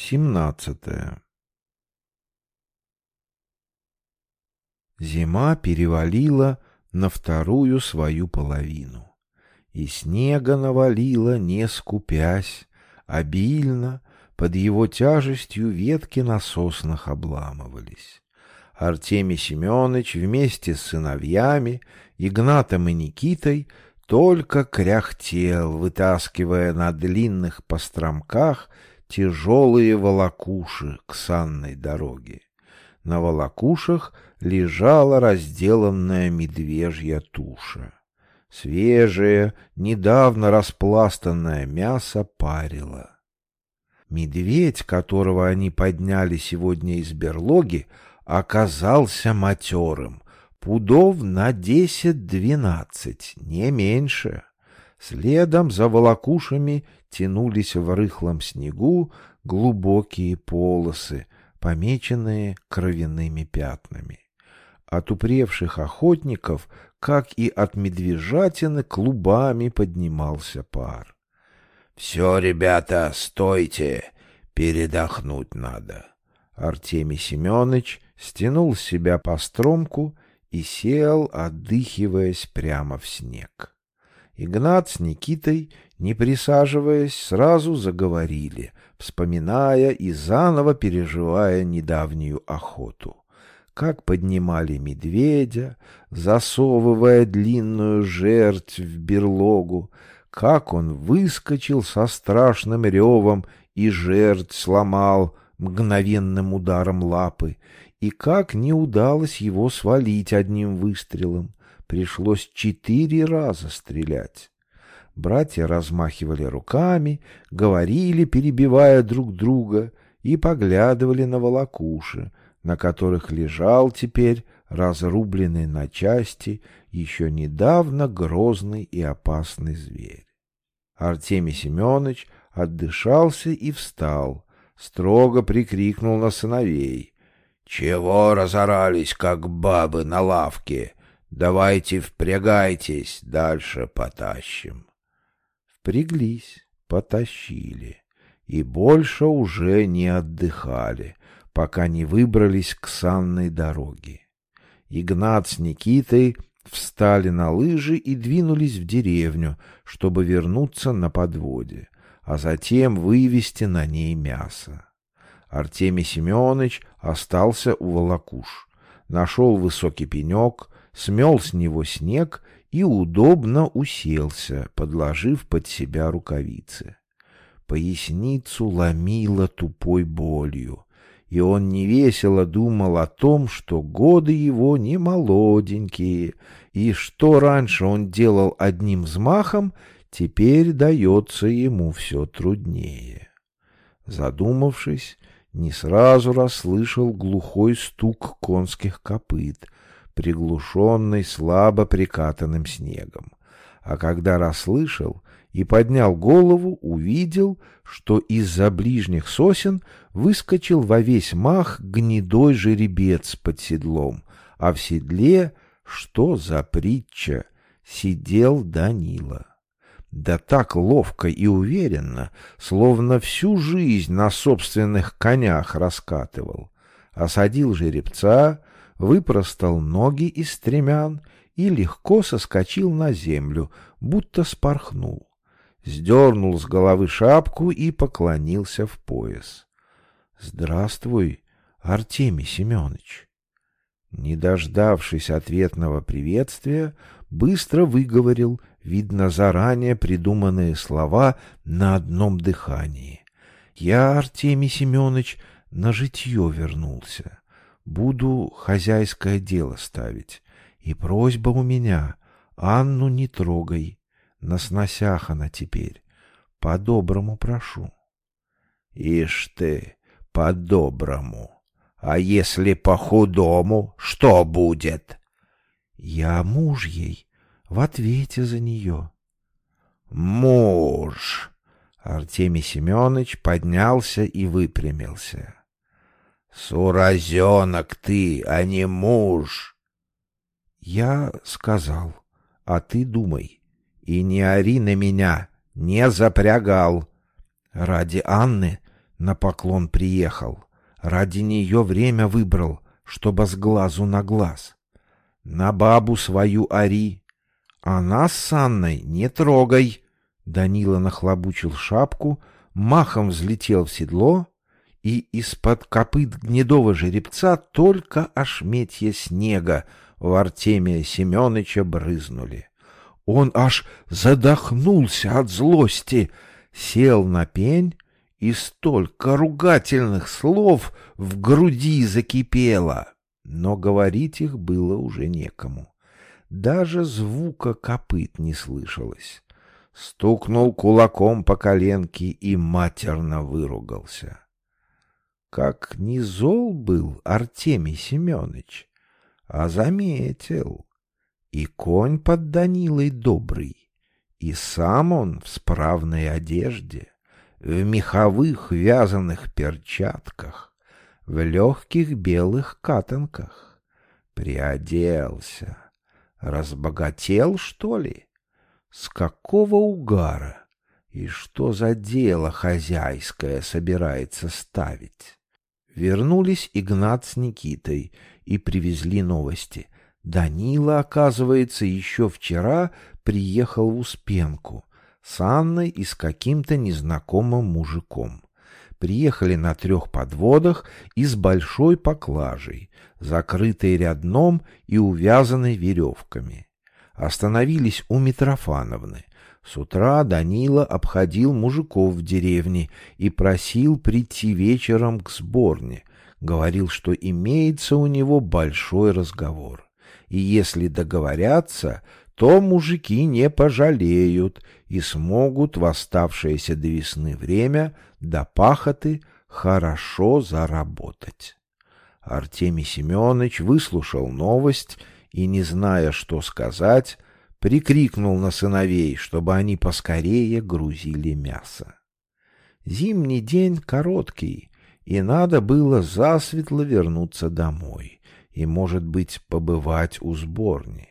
Семнадцатое. Зима перевалила на вторую свою половину, и снега навалила, не скупясь, обильно, под его тяжестью ветки на соснах обламывались. Артемий Семенович вместе с сыновьями, Игнатом и Никитой, только кряхтел, вытаскивая на длинных постромках тяжелые волокуши к санной дороге. На волокушах лежала разделанная медвежья туша. Свежее, недавно распластанное мясо парило. Медведь, которого они подняли сегодня из берлоги, оказался матерым, пудов на десять-двенадцать, не меньше. Следом за волокушами тянулись в рыхлом снегу глубокие полосы, помеченные кровяными пятнами. От упревших охотников, как и от медвежатины, клубами поднимался пар. — Все, ребята, стойте, передохнуть надо. Артемий Семенович стянул с себя постромку и сел, отдыхиваясь прямо в снег. Игнат с Никитой, не присаживаясь, сразу заговорили, вспоминая и заново переживая недавнюю охоту. Как поднимали медведя, засовывая длинную жертв в берлогу, как он выскочил со страшным ревом и жертв сломал мгновенным ударом лапы, и как не удалось его свалить одним выстрелом. Пришлось четыре раза стрелять. Братья размахивали руками, говорили, перебивая друг друга, и поглядывали на волокуши, на которых лежал теперь разрубленный на части еще недавно грозный и опасный зверь. Артемий Семенович отдышался и встал, строго прикрикнул на сыновей. «Чего разорались, как бабы на лавке? Давайте впрягайтесь, дальше потащим». Впряглись, потащили, и больше уже не отдыхали, пока не выбрались к санной дороге. Игнат с Никитой встали на лыжи и двинулись в деревню, чтобы вернуться на подводе, а затем вывести на ней мясо. Артемий Семенович остался у волокуш, нашел высокий пенек, смел с него снег и удобно уселся, подложив под себя рукавицы. Поясницу ломило тупой болью, и он невесело думал о том, что годы его не молоденькие, и что раньше он делал одним взмахом, теперь дается ему все труднее. Задумавшись, не сразу расслышал глухой стук конских копыт, приглушенный слабо прикатанным снегом. А когда расслышал и поднял голову, увидел, что из-за ближних сосен выскочил во весь мах гнедой жеребец под седлом, а в седле, что за притча, сидел Данила да так ловко и уверенно, словно всю жизнь на собственных конях раскатывал. Осадил жеребца, выпростал ноги из стремян и легко соскочил на землю, будто спорхнул. Сдернул с головы шапку и поклонился в пояс. — Здравствуй, Артемий Семенович. Не дождавшись ответного приветствия, быстро выговорил видно заранее придуманные слова на одном дыхании. Я, Артемий Семенович, на житье вернулся. Буду хозяйское дело ставить. И просьба у меня, Анну не трогай. На сносях она теперь. По-доброму прошу. Ишь ты, по-доброму. А если по-худому, что будет? Я муж ей, в ответе за нее. «Муж!» Артемий Семенович поднялся и выпрямился. «Суразенок ты, а не муж!» Я сказал, а ты думай, и не ори на меня, не запрягал. Ради Анны на поклон приехал. Ради нее время выбрал, чтобы с глазу на глаз. На бабу свою ори, а нас с Анной не трогай. Данила нахлобучил шапку, махом взлетел в седло, и из-под копыт гнедого жеребца только ошметья снега в Артемия Семёныча брызнули. Он аж задохнулся от злости, сел на пень, и столько ругательных слов в груди закипело. Но говорить их было уже некому. Даже звука копыт не слышалось. Стукнул кулаком по коленке и матерно выругался. Как не зол был Артемий Семенович, а заметил. И конь под Данилой добрый, и сам он в справной одежде, в меховых вязаных перчатках, в легких белых катанках. Приоделся. Разбогател, что ли? С какого угара? И что за дело хозяйское собирается ставить? Вернулись Игнат с Никитой и привезли новости. Данила, оказывается, еще вчера приехал в Успенку с Анной и с каким-то незнакомым мужиком приехали на трех подводах и с большой поклажей, закрытой рядном и увязанной веревками. Остановились у Митрофановны. С утра Данила обходил мужиков в деревне и просил прийти вечером к сборне. Говорил, что имеется у него большой разговор. И если договорятся, то мужики не пожалеют и смогут в оставшееся до весны время до пахоты хорошо заработать. Артемий Семенович выслушал новость и, не зная, что сказать, прикрикнул на сыновей, чтобы они поскорее грузили мясо. Зимний день короткий, и надо было засветло вернуться домой и, может быть, побывать у сборни.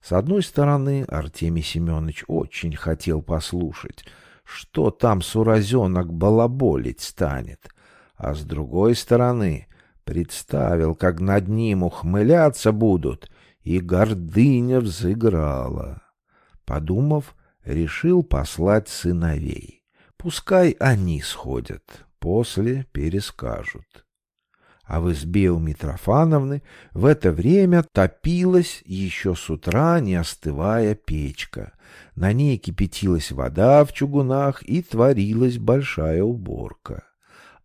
С одной стороны, Артемий Семенович очень хотел послушать, что там суразенок балаболить станет, а с другой стороны, представил, как над ним ухмыляться будут, и гордыня взыграла. Подумав, решил послать сыновей. Пускай они сходят, после перескажут а в избе у Митрофановны в это время топилась еще с утра не остывая печка. На ней кипятилась вода в чугунах и творилась большая уборка.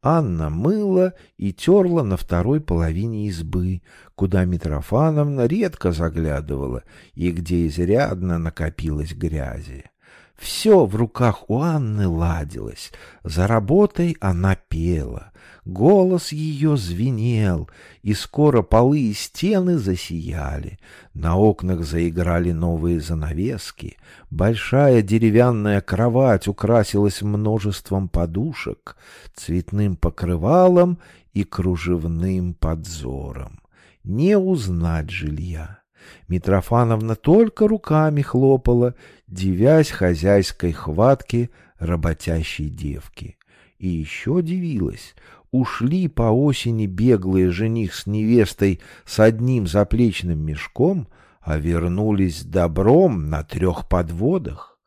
Анна мыла и терла на второй половине избы, куда Митрофановна редко заглядывала и где изрядно накопилось грязи. Все в руках у Анны ладилось. За работой она пела. Голос ее звенел, и скоро полы и стены засияли. На окнах заиграли новые занавески. Большая деревянная кровать украсилась множеством подушек, цветным покрывалом и кружевным подзором. Не узнать жилья. Митрофановна только руками хлопала, дивясь хозяйской хватке работящей девки. И еще дивилась. Ушли по осени беглые жених с невестой с одним заплечным мешком, а вернулись добром на трех подводах.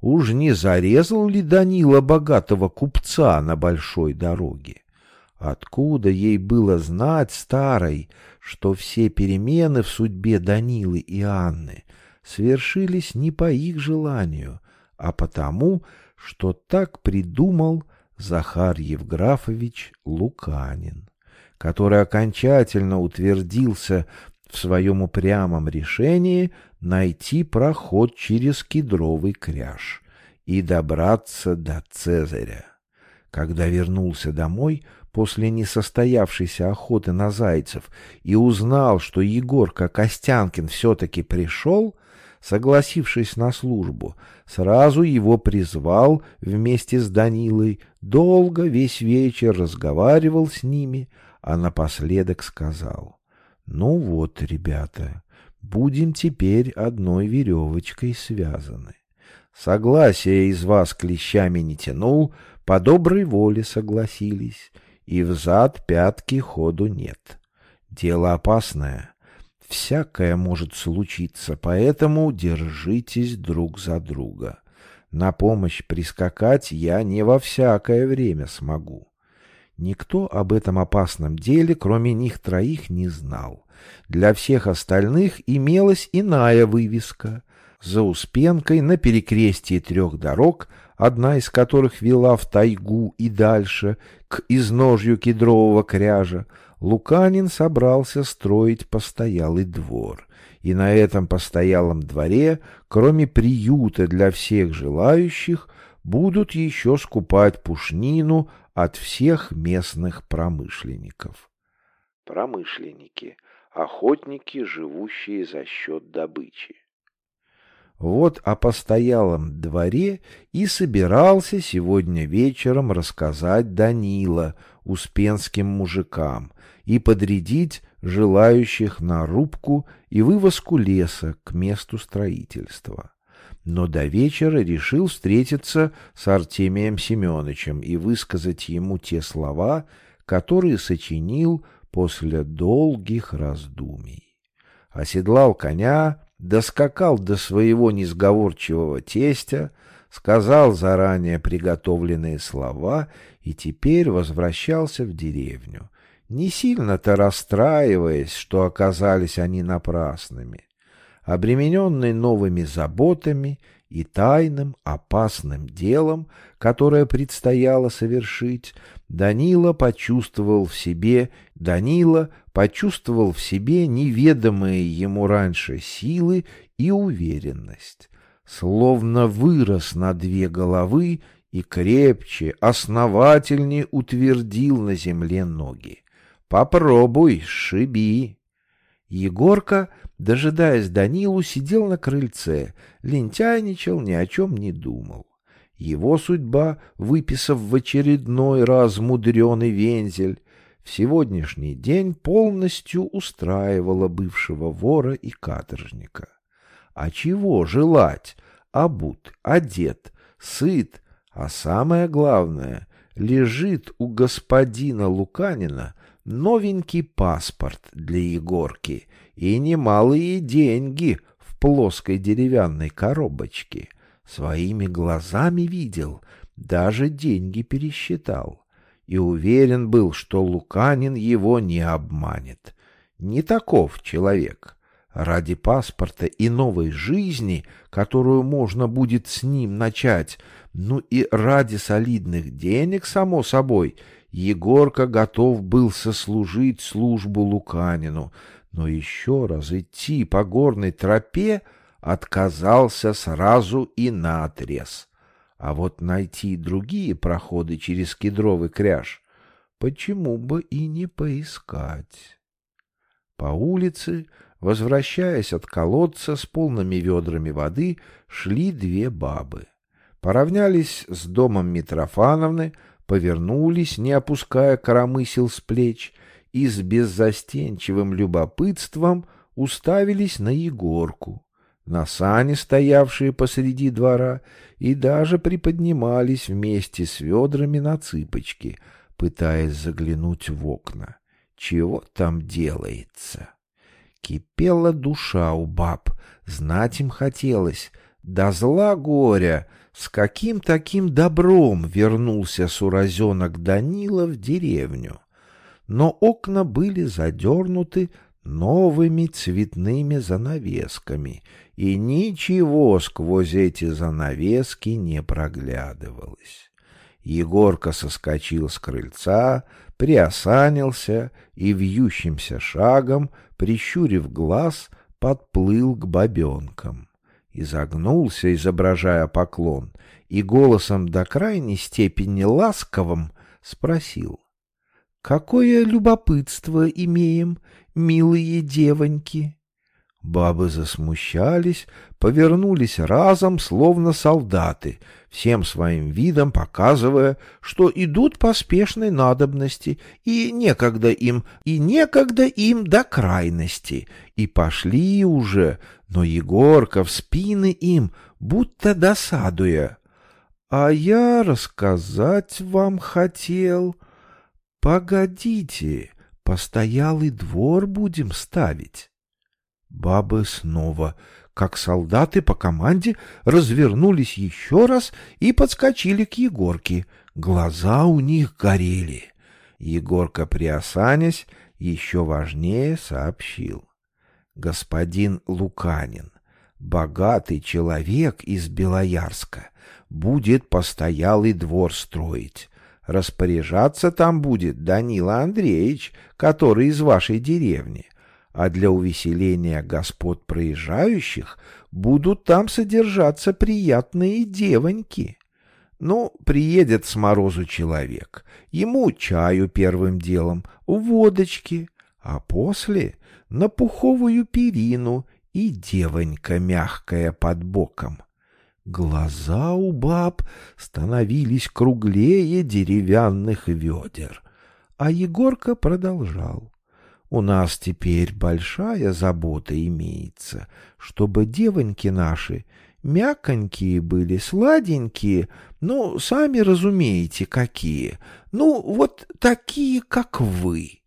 Уж не зарезал ли Данила богатого купца на большой дороге? Откуда ей было знать старой, что все перемены в судьбе Данилы и Анны свершились не по их желанию, а потому, что так придумал Захар Евграфович Луканин, который окончательно утвердился в своем упрямом решении найти проход через кедровый кряж и добраться до Цезаря. Когда вернулся домой, после несостоявшейся охоты на зайцев и узнал, что Егорка Костянкин все-таки пришел, согласившись на службу, сразу его призвал вместе с Данилой, долго весь вечер разговаривал с ними, а напоследок сказал, «Ну вот, ребята, будем теперь одной веревочкой связаны. Согласия из вас клещами не тянул, по доброй воле согласились, и взад пятки ходу нет. Дело опасное, всякое может случиться, поэтому держитесь друг за друга. На помощь прискакать я не во всякое время смогу. Никто об этом опасном деле, кроме них троих, не знал. Для всех остальных имелась иная вывеска. За Успенкой на перекрестии трех дорог, одна из которых вела в тайгу и дальше, к изножью кедрового кряжа, Луканин собрался строить постоялый двор. И на этом постоялом дворе, кроме приюта для всех желающих, будут еще скупать пушнину от всех местных промышленников. Промышленники — охотники, живущие за счет добычи. Вот о постоялом дворе и собирался сегодня вечером рассказать Данила успенским мужикам и подрядить желающих на рубку и вывозку леса к месту строительства. Но до вечера решил встретиться с Артемием Семеновичем и высказать ему те слова, которые сочинил после долгих раздумий. Оседлал коня, доскакал до своего несговорчивого тестя, сказал заранее приготовленные слова и теперь возвращался в деревню, не сильно-то расстраиваясь, что оказались они напрасными. Обремененный новыми заботами и тайным опасным делом, которое предстояло совершить, Данила почувствовал в себе, Данила почувствовал в себе неведомые ему раньше силы и уверенность, словно вырос на две головы и крепче, основательнее утвердил на земле ноги. Попробуй, шиби. Егорка, дожидаясь Данилу, сидел на крыльце, лентяйничал, ни о чем не думал. Его судьба, выписав в очередной раз мудреный вензель, в сегодняшний день полностью устраивала бывшего вора и каторжника. А чего желать? Обут, одет, сыт, а самое главное, лежит у господина Луканина новенький паспорт для Егорки и немалые деньги в плоской деревянной коробочке. Своими глазами видел, даже деньги пересчитал. И уверен был, что Луканин его не обманет. Не таков человек. Ради паспорта и новой жизни, которую можно будет с ним начать, ну и ради солидных денег, само собой, Егорка готов был сослужить службу Луканину, но еще раз идти по горной тропе отказался сразу и наотрез. А вот найти другие проходы через кедровый кряж почему бы и не поискать? По улице, возвращаясь от колодца с полными ведрами воды, шли две бабы. Поравнялись с домом Митрофановны, повернулись, не опуская коромысел с плеч, и с беззастенчивым любопытством уставились на Егорку, на сани, стоявшие посреди двора, и даже приподнимались вместе с ведрами на цыпочки, пытаясь заглянуть в окна. Чего там делается? Кипела душа у баб, знать им хотелось, да зла горя, с каким таким добром вернулся суразенок Данила в деревню. Но окна были задернуты новыми цветными занавесками, и ничего сквозь эти занавески не проглядывалось. Егорка соскочил с крыльца, приосанился и вьющимся шагом, прищурив глаз, подплыл к бабенкам изогнулся, изображая поклон, и голосом до крайней степени ласковым спросил. — Какое любопытство имеем, милые девоньки? Бабы засмущались, повернулись разом, словно солдаты, всем своим видом показывая, что идут по спешной надобности, и некогда им, и некогда им до крайности, и пошли уже, но Егорка в спины им, будто досадуя. А я рассказать вам хотел. Погодите, постоялый двор будем ставить. Бабы снова, как солдаты по команде, развернулись еще раз и подскочили к Егорке. Глаза у них горели. Егорка, приосанясь, еще важнее сообщил. Господин Луканин, богатый человек из Белоярска, будет постоялый двор строить. Распоряжаться там будет Данила Андреевич, который из вашей деревни. А для увеселения господ проезжающих будут там содержаться приятные девоньки. Ну, приедет с морозу человек, ему чаю первым делом, водочки, а после на пуховую перину и девонька мягкая под боком. Глаза у баб становились круглее деревянных ведер. А Егорка продолжал. У нас теперь большая забота имеется, чтобы девоньки наши мяконькие были, сладенькие, ну, сами разумеете, какие. Ну, вот такие, как вы.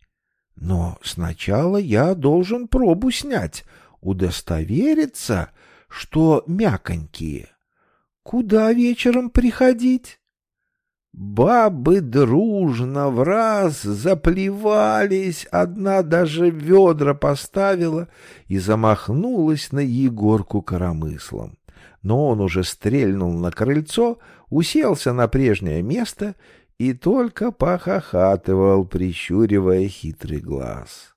Но сначала я должен пробу снять, удостовериться, что мяконькие. Куда вечером приходить? Бабы дружно в раз заплевались, одна даже ведра поставила и замахнулась на Егорку коромыслом. Но он уже стрельнул на крыльцо, уселся на прежнее место и только похохатывал, прищуривая хитрый глаз.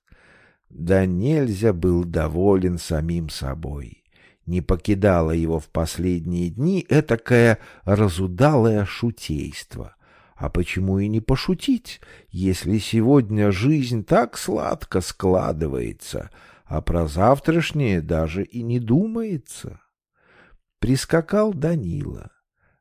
Да нельзя был доволен самим собой не покидало его в последние дни этакое разудалое шутейство. А почему и не пошутить, если сегодня жизнь так сладко складывается, а про завтрашнее даже и не думается? Прискакал Данила.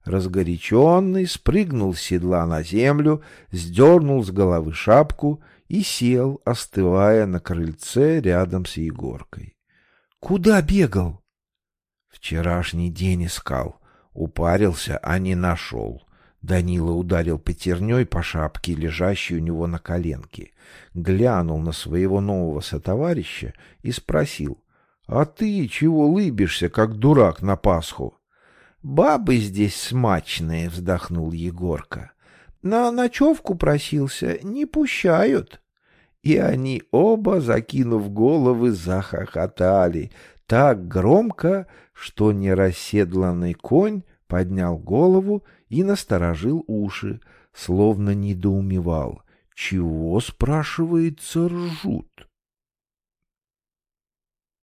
Разгоряченный спрыгнул с седла на землю, сдернул с головы шапку и сел, остывая на крыльце рядом с Егоркой. — Куда бегал? Вчерашний день искал. Упарился, а не нашел. Данила ударил пятерней по шапке, лежащей у него на коленке. Глянул на своего нового сотоварища и спросил. — А ты чего лыбишься, как дурак на Пасху? — Бабы здесь смачные, — вздохнул Егорка. — На ночевку просился, не пущают. И они оба, закинув головы, захохотали так громко, что нерасседланный конь поднял голову и насторожил уши, словно недоумевал. Чего, спрашивается, ржут?